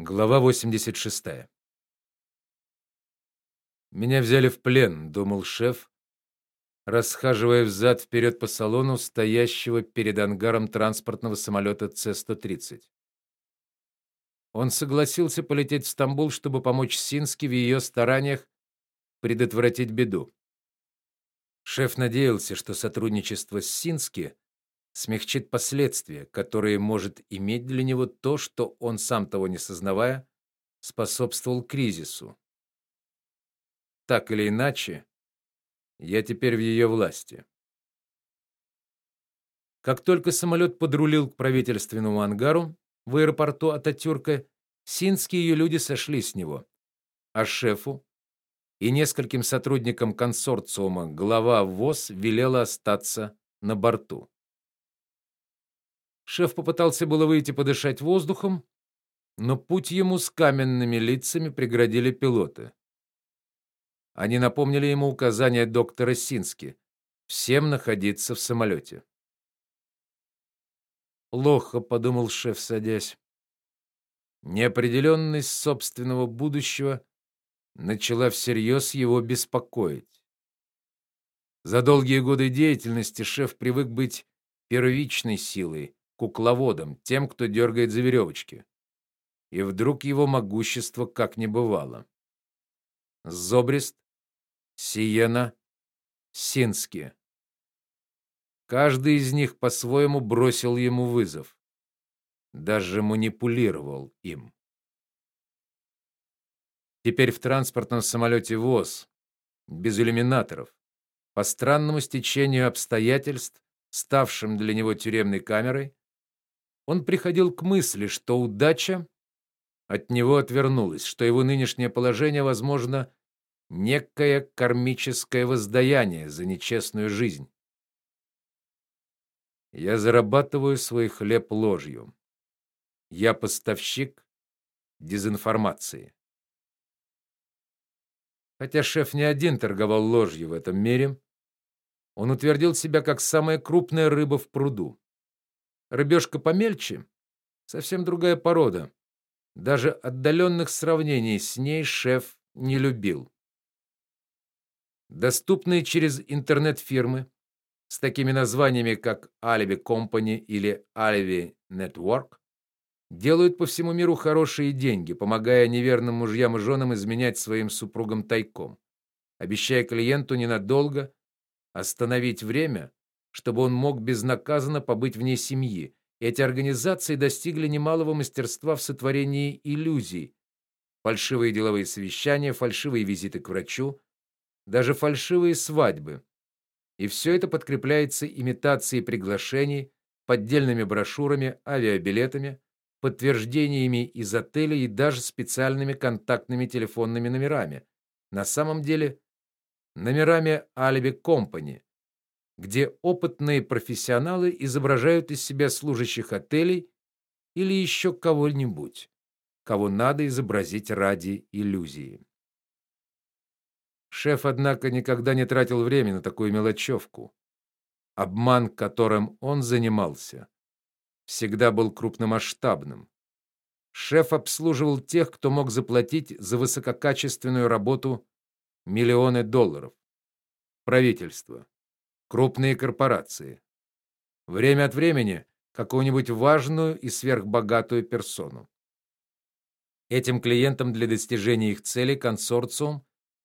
Глава 86. Меня взяли в плен, думал шеф, расхаживая взад вперед по салону стоящего перед ангаром транспортного самолета С-130. Он согласился полететь в Стамбул, чтобы помочь Сински в ее стараниях предотвратить беду. Шеф надеялся, что сотрудничество с Сински смягчит последствия, которые может иметь для него то, что он сам того не сознавая, способствовал кризису. Так или иначе, я теперь в ее власти. Как только самолет подрулил к правительственному ангару в аэропорту Ататюрка, Синские ее люди сошли с него, а шефу и нескольким сотрудникам консорциума глава ВОЗ велела остаться на борту. Шеф попытался было выйти подышать воздухом, но путь ему с каменными лицами преградили пилоты. Они напомнили ему указания доктора Сински всем находиться в самолете. Плохо, подумал шеф, садясь. Неопределенность собственного будущего начала всерьез его беспокоить. За долгие годы деятельности шеф привык быть первичной силой, кукловодом, тем, кто дергает за веревочки. И вдруг его могущество как не бывало. Зобрист, Сиена, Сински. Каждый из них по-своему бросил ему вызов, даже манипулировал им. Теперь в транспортном самолете ВОЗ, без иллюминаторов, по странному стечению обстоятельств, ставшим для него тюремной камерой, он приходил к мысли, что удача от него отвернулась, что его нынешнее положение, возможно, некое кармическое воздаяние за нечестную жизнь. Я зарабатываю свой хлеб ложью. Я поставщик дезинформации. Хотя шеф не один торговал ложью в этом мире, он утвердил себя как самая крупная рыба в пруду. Рыбешка помельче совсем другая порода. Даже отдаленных сравнений с ней шеф не любил. Доступные через интернет фирмы с такими названиями, как Alibi Company или Alibi Network, делают по всему миру хорошие деньги, помогая неверным мужьям и женам изменять своим супругам тайком, обещая клиенту ненадолго остановить время чтобы он мог безнаказанно побыть вне семьи. Эти организации достигли немалого мастерства в сотворении иллюзий. Фальшивые деловые совещания, фальшивые визиты к врачу, даже фальшивые свадьбы. И все это подкрепляется имитацией приглашений, поддельными брошюрами, авиабилетами, подтверждениями из отелей и даже специальными контактными телефонными номерами. На самом деле, номерами алиби компании где опытные профессионалы изображают из себя служащих отелей или еще кого-нибудь, кого надо изобразить ради иллюзии. Шеф, однако, никогда не тратил время на такую мелочевку. Обман, которым он занимался, всегда был крупномасштабным. Шеф обслуживал тех, кто мог заплатить за высококачественную работу миллионы долларов. Правительство, крупные корпорации. Время от времени какую-нибудь важную и сверхбогатую персону. Этим клиентам для достижения их целей консорциум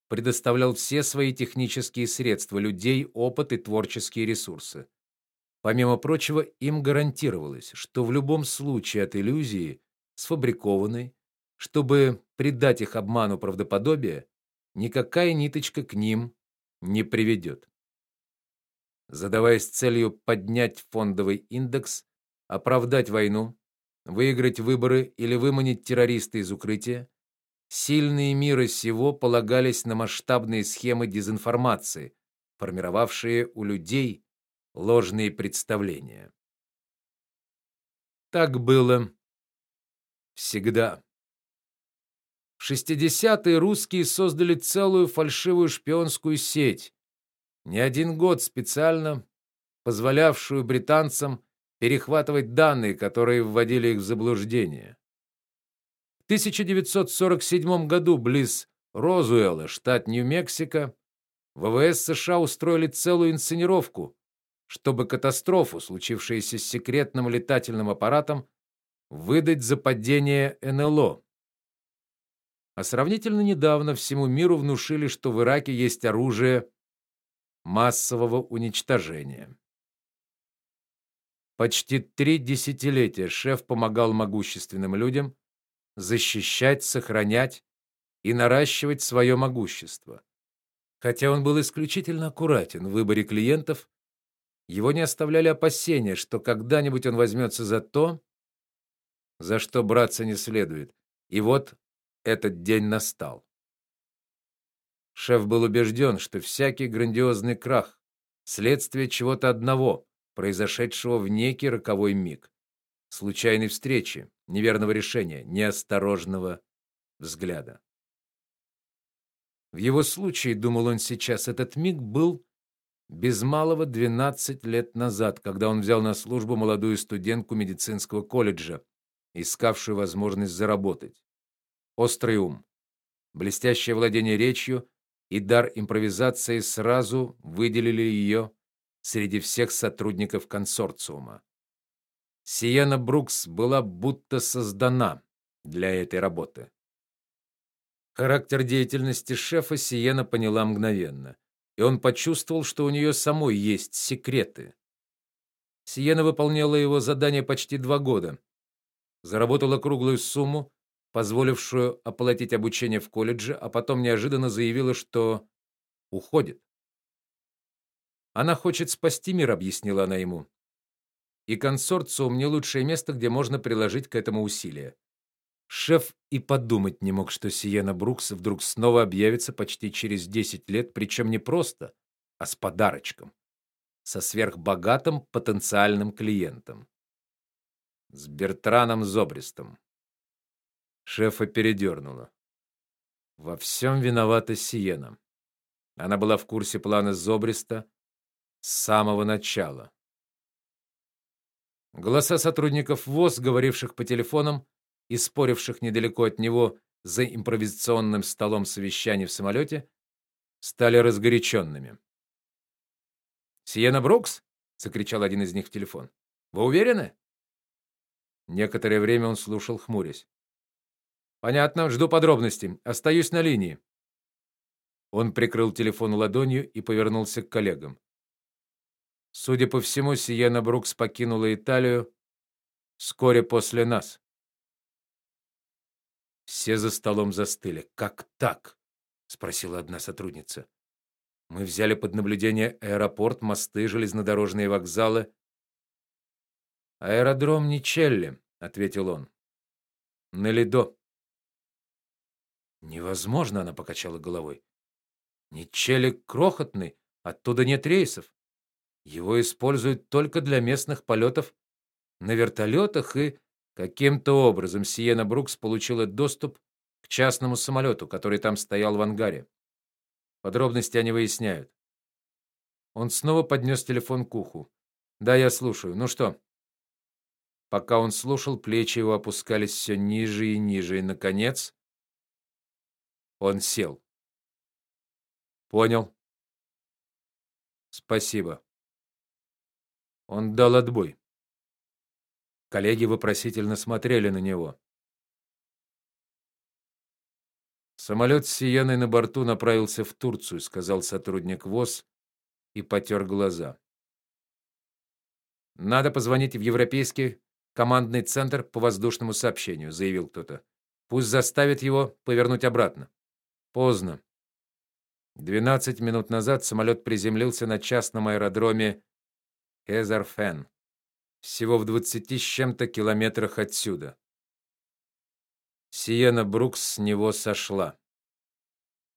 предоставлял все свои технические средства, людей, опыт и творческие ресурсы. Помимо прочего, им гарантировалось, что в любом случае от иллюзии, сфабрикованной, чтобы придать их обману правдоподобие, никакая ниточка к ним не приведет задаваясь целью поднять фондовый индекс, оправдать войну, выиграть выборы или выманить террориста из укрытия, сильные мира сего полагались на масштабные схемы дезинформации, формировавшие у людей ложные представления. Так было всегда. В 60-е русские создали целую фальшивую шпионскую сеть, не один год специально позволявшую британцам перехватывать данные, которые вводили их в заблуждение. В 1947 году близ Розуэлла, штат Нью-Мексико, ВВС США устроили целую инсценировку, чтобы катастрофу, случившуюся с секретным летательным аппаратом, выдать за падение НЛО. А сравнительно недавно всему миру внушили, что в Ираке есть оружие массового уничтожения. Почти три десятилетия шеф помогал могущественным людям защищать, сохранять и наращивать свое могущество. Хотя он был исключительно аккуратен в выборе клиентов, его не оставляли опасения, что когда-нибудь он возьмется за то, за что браться не следует. И вот этот день настал. Шеф был убежден, что всякий грандиозный крах следствие чего-то одного, произошедшего в некий роковой миг, случайной встречи, неверного решения, неосторожного взгляда. В его случае, думал он сейчас, этот миг был без малого 12 лет назад, когда он взял на службу молодую студентку медицинского колледжа, искавшую возможность заработать. Острый ум, блестящее владение речью и дар импровизации сразу выделили ее среди всех сотрудников консорциума. Сиена Брукс была будто создана для этой работы. Характер деятельности шефа Сиена поняла мгновенно, и он почувствовал, что у нее самой есть секреты. Сиена выполняла его задание почти два года. Заработала круглую сумму, позволившую оплатить обучение в колледже, а потом неожиданно заявила, что уходит. Она хочет спасти мир, объяснила она ему. И консорциум не лучшее место, где можно приложить к этому усилия. Шеф и подумать не мог, что Сиена Брукс вдруг снова объявится почти через 10 лет, причем не просто, а с подарочком, со сверхбогатым потенциальным клиентом, с Бертраном Зобристом. Шефа передернуло. Во всем виновата Сиена. Она была в курсе плана Зобриста с самого начала. Голоса сотрудников ВОЗ, говоривших по телефонам, и споривших недалеко от него за импровизационным столом совещаний в самолете, стали разгоряченными. "Сиена Брукс?" закричал один из них в телефон. "Вы уверены?" Некоторое время он слушал, хмурясь. "Понятно, жду подробностей. Остаюсь на линии." Он прикрыл телефон ладонью и повернулся к коллегам. Судя по всему, Сиена Брукс покинула Италию вскоре после нас. Все за столом застыли. Как так? спросила одна сотрудница. Мы взяли под наблюдение аэропорт, мосты, железнодорожные вокзалы. Аэродром Ничелли, ответил он. На Лидо. Невозможно, она покачала головой. Ничелли крохотный, оттуда нет рейсов. Его используют только для местных полетов на вертолетах и Каким-то образом Сиена Брукс получила доступ к частному самолету, который там стоял в ангаре. Подробности они выясняют. Он снова поднес телефон к уху. "Да, я слушаю. Ну что?" Пока он слушал, плечи его опускались все ниже и ниже, и наконец он сел. Понял. Спасибо. Он дал отбой. Коллеги вопросительно смотрели на него. Самолет с Сиеной на борту направился в Турцию, сказал сотрудник ВОЗ и потер глаза. Надо позвонить в европейский командный центр по воздушному сообщению, заявил кто-то. Пусть заставит его повернуть обратно. Поздно. 12 минут назад самолет приземлился на частном аэродроме Хезарфен всего в двадцати с чем-то километрах отсюда. Сиена Брукс с него сошла.